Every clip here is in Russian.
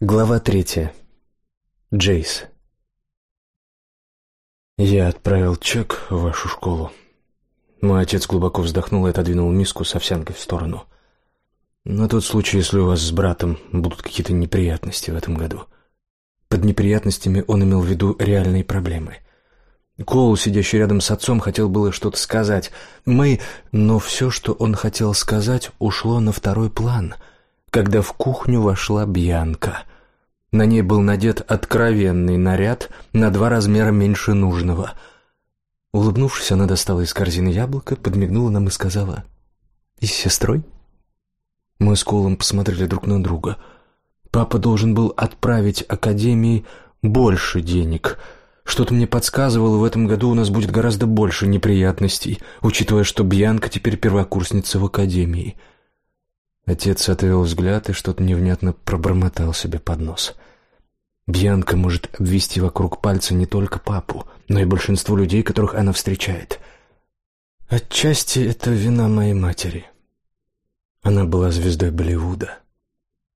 Глава третья. Джейс. Я отправил чек в вашу школу. Мой отец глубоко вздохнул и отодвинул миску с овсянкой в сторону. На тот случай, если у вас с братом будут какие-то неприятности в этом году. Под неприятностями он имел в виду реальные проблемы. Коул, сидящий рядом с отцом, хотел было что-то сказать. Мы... Но все, что он хотел сказать, ушло на второй план, когда в кухню вошла Бьянка — на ней был надет откровенный наряд на два размера меньше нужного. Улыбнувшись, она достала из корзины яблоко, подмигнула нам и сказала «И с сестрой?» Мы с Колом посмотрели друг на друга. Папа должен был отправить Академии больше денег. Что-то мне подсказывало, в этом году у нас будет гораздо больше неприятностей, учитывая, что Бьянка теперь первокурсница в Академии. Отец отвел взгляд и что-то невнятно пробормотал себе под нос. Бьянка может обвести вокруг пальца не только папу, но и большинство людей, которых она встречает. Отчасти это вина моей матери. Она была звездой Болливуда.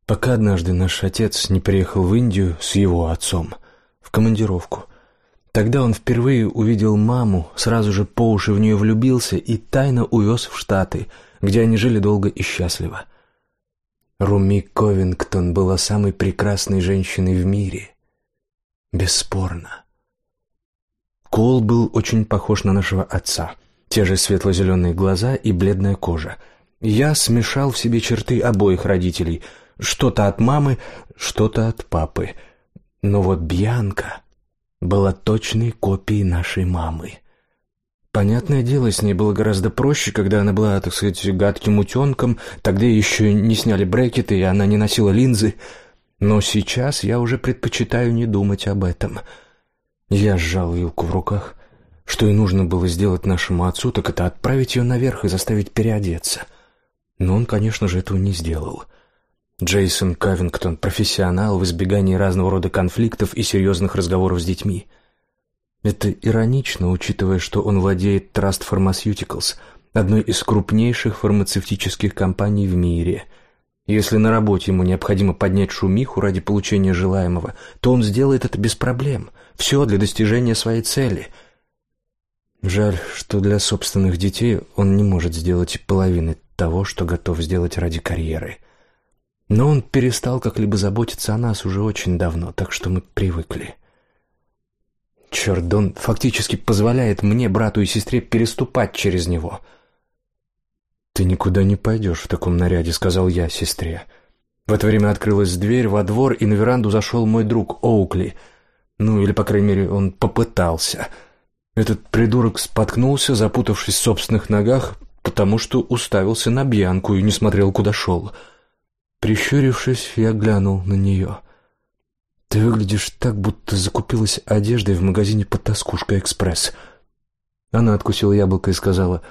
Пока однажды наш отец не приехал в Индию с его отцом в командировку. Тогда он впервые увидел маму, сразу же по уши в нее влюбился и тайно увез в Штаты, где они жили долго и счастливо. Руми Ковингтон была самой прекрасной женщиной в мире. Бесспорно. Кол был очень похож на нашего отца. Те же светло-зеленые глаза и бледная кожа. Я смешал в себе черты обоих родителей. Что-то от мамы, что-то от папы. Но вот Бьянка была точной копией нашей мамы. Понятное дело, с ней было гораздо проще, когда она была, так сказать, гадким утенком, тогда еще не сняли брекеты, и она не носила линзы. Но сейчас я уже предпочитаю не думать об этом. Я сжал вилку в руках. Что и нужно было сделать нашему отцу, так это отправить ее наверх и заставить переодеться. Но он, конечно же, этого не сделал. Джейсон Кавингтон — профессионал в избегании разного рода конфликтов и серьезных разговоров с детьми — это иронично, учитывая, что он владеет Trust Pharmaceuticals, одной из крупнейших фармацевтических компаний в мире. Если на работе ему необходимо поднять шумиху ради получения желаемого, то он сделает это без проблем. Все для достижения своей цели. Жаль, что для собственных детей он не может сделать половины того, что готов сделать ради карьеры. Но он перестал как-либо заботиться о нас уже очень давно, так что мы привыкли. Черт, он фактически позволяет мне, брату и сестре, переступать через него. «Ты никуда не пойдешь в таком наряде», — сказал я сестре. В это время открылась дверь во двор, и на веранду зашел мой друг Оукли. Ну, или, по крайней мере, он попытался. Этот придурок споткнулся, запутавшись в собственных ногах, потому что уставился на Бьянку и не смотрел, куда шел. Прищурившись, я глянул на нее — «Ты выглядишь так, будто закупилась одеждой в магазине «Потаскушка Экспресс». Она откусила яблоко и сказала,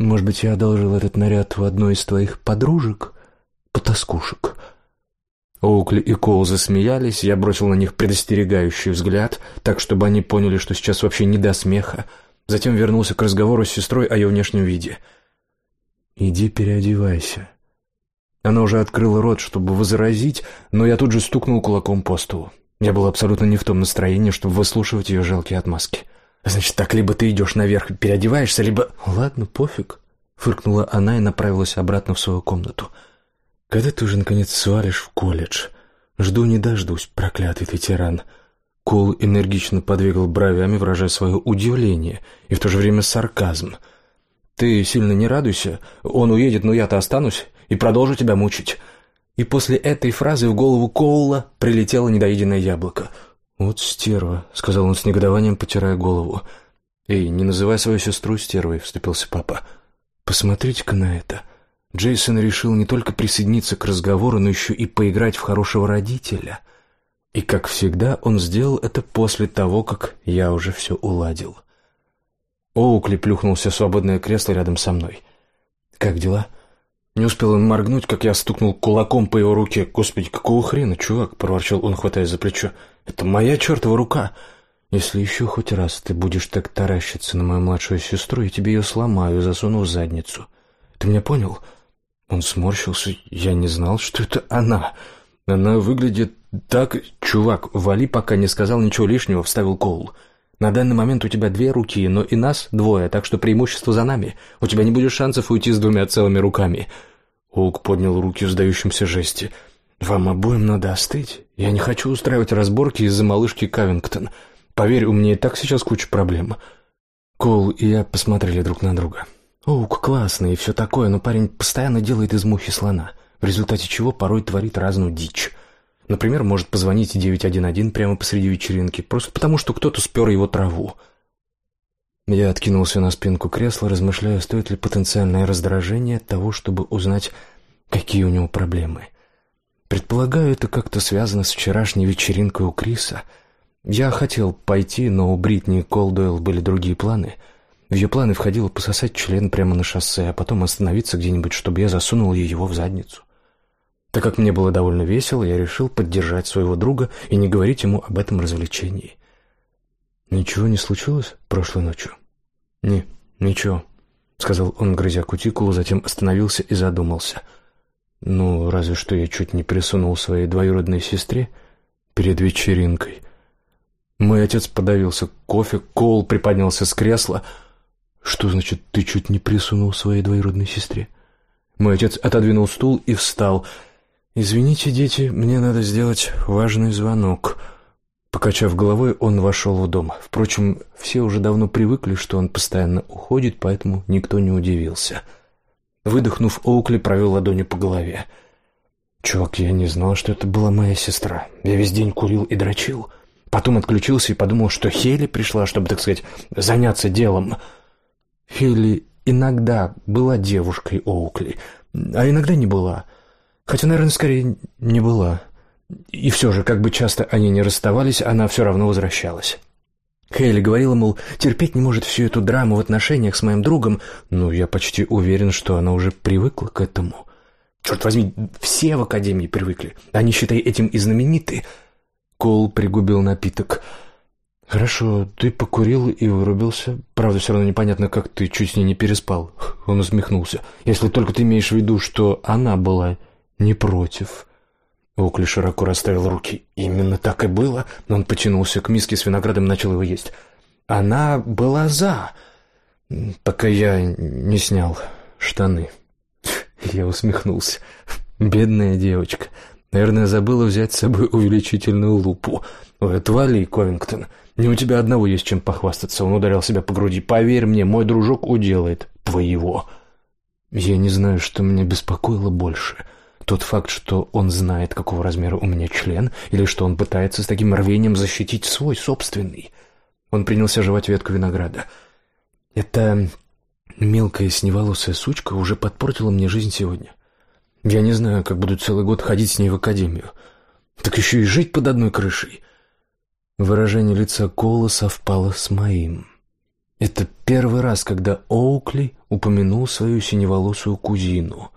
«Может быть, я одолжил этот наряд в одной из твоих подружек? Потаскушек». Оукли и Коул засмеялись, я бросил на них предостерегающий взгляд, так, чтобы они поняли, что сейчас вообще не до смеха. Затем вернулся к разговору с сестрой о ее внешнем виде. «Иди переодевайся». Она уже открыла рот, чтобы возразить, но я тут же стукнул кулаком по столу. Я был абсолютно не в том настроении, чтобы выслушивать ее жалкие отмазки. «Значит так, либо ты идешь наверх и переодеваешься, либо...» «Ладно, пофиг», — фыркнула она и направилась обратно в свою комнату. «Когда ты уже, наконец, свалишь в колледж? Жду не дождусь, проклятый ты тиран». Кол энергично подвигал бровями, выражая свое удивление и в то же время сарказм. «Ты сильно не радуйся. Он уедет, но я-то останусь и продолжу тебя мучить. И после этой фразы в голову Коула прилетело недоеденное яблоко. «Вот стерва», — сказал он с негодованием, потирая голову. «Эй, не называй свою сестру стервой», — вступился папа. «Посмотрите-ка на это». Джейсон решил не только присоединиться к разговору, но еще и поиграть в хорошего родителя. И, как всегда, он сделал это после того, как я уже все уладил. Оукли плюхнулся в свободное кресло рядом со мной. «Как дела?» Не успел он моргнуть, как я стукнул кулаком по его руке. «Господи, какого хрена, чувак?» — проворчал он, хватаясь за плечо. «Это моя чертова рука!» «Если еще хоть раз ты будешь так таращиться на мою младшую сестру, я тебе ее сломаю и засуну в задницу. Ты меня понял?» Он сморщился. «Я не знал, что это она. Она выглядит так... Чувак, вали, пока не сказал ничего лишнего, вставил Коул. На данный момент у тебя две руки, но и нас двое, так что преимущество за нами. У тебя не будет шансов уйти с двумя целыми руками. Оук поднял руки в сдающемся жесте. Вам обоим надо остыть. Я не хочу устраивать разборки из-за малышки Кавингтон. Поверь, у меня и так сейчас куча проблем. Коул и я посмотрели друг на друга. Оук классный и все такое, но парень постоянно делает из мухи слона, в результате чего порой творит разную дичь. Например, может позвонить 911 прямо посреди вечеринки, просто потому что кто-то спер его траву. Я откинулся на спинку кресла, размышляя, стоит ли потенциальное раздражение того, чтобы узнать, какие у него проблемы. Предполагаю, это как-то связано с вчерашней вечеринкой у Криса. Я хотел пойти, но у Бритни Колдуэлл были другие планы. В ее планы входило пососать член прямо на шоссе, а потом остановиться где-нибудь, чтобы я засунул ей его в задницу. Так как мне было довольно весело, я решил поддержать своего друга и не говорить ему об этом развлечении. Ничего не случилось прошлой ночью? Не, ничего, сказал он, грызя кутикулу, затем остановился и задумался. Ну, разве что я чуть не присунул своей двоюродной сестре перед вечеринкой. Мой отец подавился кофе, Кол приподнялся с кресла. Что значит ты чуть не присунул своей двоюродной сестре? Мой отец отодвинул стул и встал. «Извините, дети, мне надо сделать важный звонок». Покачав головой, он вошел в дом. Впрочем, все уже давно привыкли, что он постоянно уходит, поэтому никто не удивился. Выдохнув, Оукли провел ладонью по голове. «Чувак, я не знал, что это была моя сестра. Я весь день курил и дрочил. Потом отключился и подумал, что Хейли пришла, чтобы, так сказать, заняться делом. Хейли иногда была девушкой Оукли, а иногда не была». Хотя, наверное, скорее не была. И все же, как бы часто они не расставались, она все равно возвращалась. Хейли говорила, мол, терпеть не может всю эту драму в отношениях с моим другом, но я почти уверен, что она уже привыкла к этому. Черт возьми, все в академии привыкли. Они, считай, этим и знамениты. Кол пригубил напиток. Хорошо, ты покурил и вырубился. Правда, все равно непонятно, как ты чуть с ней не переспал. Он усмехнулся. Если только ты имеешь в виду, что она была не против. Окли широко расставил руки. Именно так и было. Он потянулся к миске с виноградом и начал его есть. Она была за, пока я не снял штаны. Я усмехнулся. Бедная девочка. Наверное, забыла взять с собой увеличительную лупу. Ой, отвали, Ковингтон. Не у тебя одного есть чем похвастаться. Он ударил себя по груди. Поверь мне, мой дружок уделает твоего. Я не знаю, что меня беспокоило больше — тот факт, что он знает, какого размера у меня член, или что он пытается с таким рвением защитить свой собственный. Он принялся жевать ветку винограда. Эта мелкая сневолосая сучка уже подпортила мне жизнь сегодня. Я не знаю, как буду целый год ходить с ней в академию. Так еще и жить под одной крышей. Выражение лица Кола совпало с моим. Это первый раз, когда Оукли упомянул свою синеволосую кузину.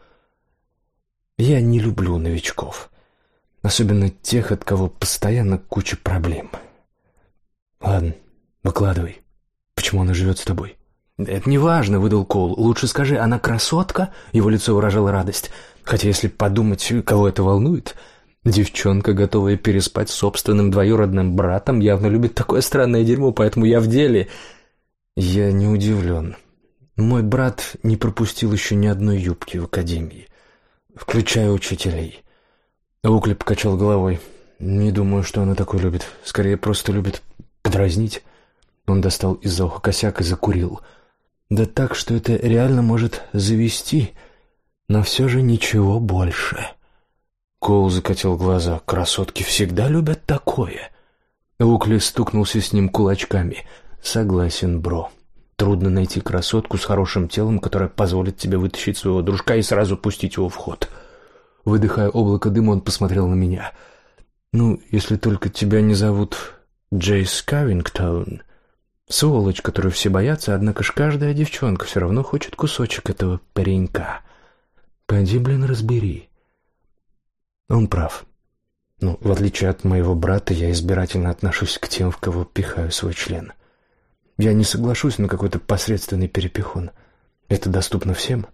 Я не люблю новичков, особенно тех, от кого постоянно куча проблем. Ладно, выкладывай. Почему она живет с тобой? Это не важно, выдал Кол. Лучше скажи, она красотка? Его лицо выражало радость. Хотя если подумать, кого это волнует, девчонка, готовая переспать с собственным двоюродным братом, явно любит такое странное дерьмо, поэтому я в деле. Я не удивлен. Мой брат не пропустил еще ни одной юбки в академии включая учителей. Укли покачал головой. Не думаю, что она такое любит. Скорее, просто любит подразнить. Он достал из-за уха косяк и закурил. Да так, что это реально может завести, но все же ничего больше. Коул закатил глаза. Красотки всегда любят такое. Укли стукнулся с ним кулачками. Согласен, бро. Трудно найти красотку с хорошим телом, которая позволит тебе вытащить своего дружка и сразу пустить его в ход. Выдыхая облако дыма, он посмотрел на меня. Ну, если только тебя не зовут Джейс Кавингтон. Сволочь, которую все боятся, однако ж каждая девчонка все равно хочет кусочек этого паренька. Пойди, блин, разбери. Он прав. Ну, в отличие от моего брата, я избирательно отношусь к тем, в кого пихаю свой член. — я не соглашусь на какой-то посредственный перепихон. Это доступно всем.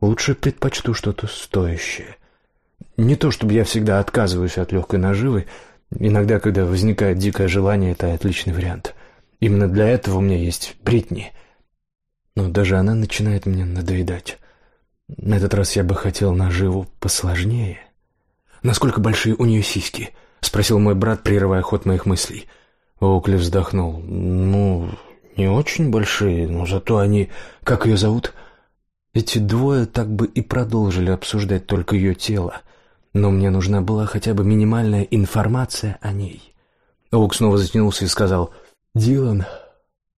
Лучше предпочту что-то стоящее. Не то чтобы я всегда отказываюсь от легкой наживы, иногда, когда возникает дикое желание, это отличный вариант. Именно для этого у меня есть Бритни. Но даже она начинает мне надоедать. На этот раз я бы хотел наживу посложнее. Насколько большие у нее сиськи? спросил мой брат, прерывая ход моих мыслей. Оукли вздохнул. Ну, не очень большие, но зато они... Как ее зовут? Эти двое так бы и продолжили обсуждать только ее тело. Но мне нужна была хотя бы минимальная информация о ней. Оук снова затянулся и сказал «Дилан».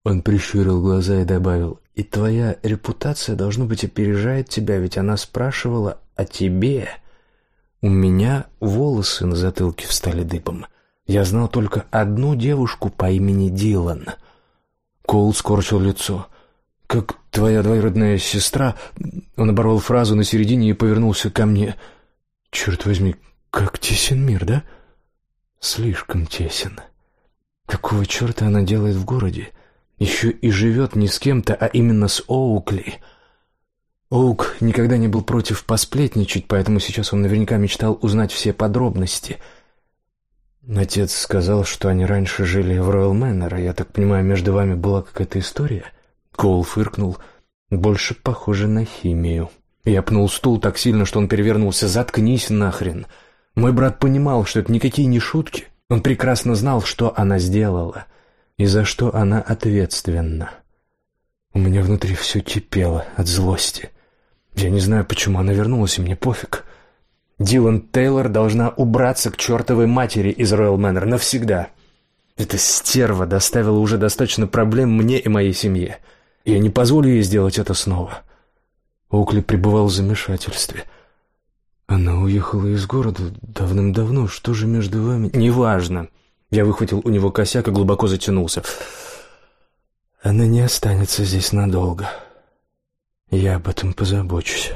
Он прищурил глаза и добавил «И твоя репутация, должно быть, опережает тебя, ведь она спрашивала о тебе». У меня волосы на затылке встали дыбом. Я знал только одну девушку по имени Дилан. Коул скорчил лицо. «Как твоя двоюродная сестра...» Он оборвал фразу на середине и повернулся ко мне. «Черт возьми, как тесен мир, да?» «Слишком тесен. Какого черта она делает в городе? Еще и живет не с кем-то, а именно с Оукли». Оук никогда не был против посплетничать, поэтому сейчас он наверняка мечтал узнать все подробности. Отец сказал, что они раньше жили в Роyal Мэннер, а я так понимаю, между вами была какая-то история? Коул фыркнул. Больше похоже на химию. Я пнул стул так сильно, что он перевернулся. «Заткнись нахрен!» Мой брат понимал, что это никакие не шутки. Он прекрасно знал, что она сделала и за что она ответственна. У меня внутри все кипело от злости. Я не знаю, почему она вернулась, и мне пофиг. Дилан Тейлор должна убраться к чертовой матери из Роyal Мэннер навсегда. Эта стерва доставила уже достаточно проблем мне и моей семье. Я не позволю ей сделать это снова. Окли пребывал в замешательстве. Она уехала из города давным-давно. Что же между вами? Неважно. Я выхватил у него косяк и глубоко затянулся. Она не останется здесь надолго. Я об этом позабочусь.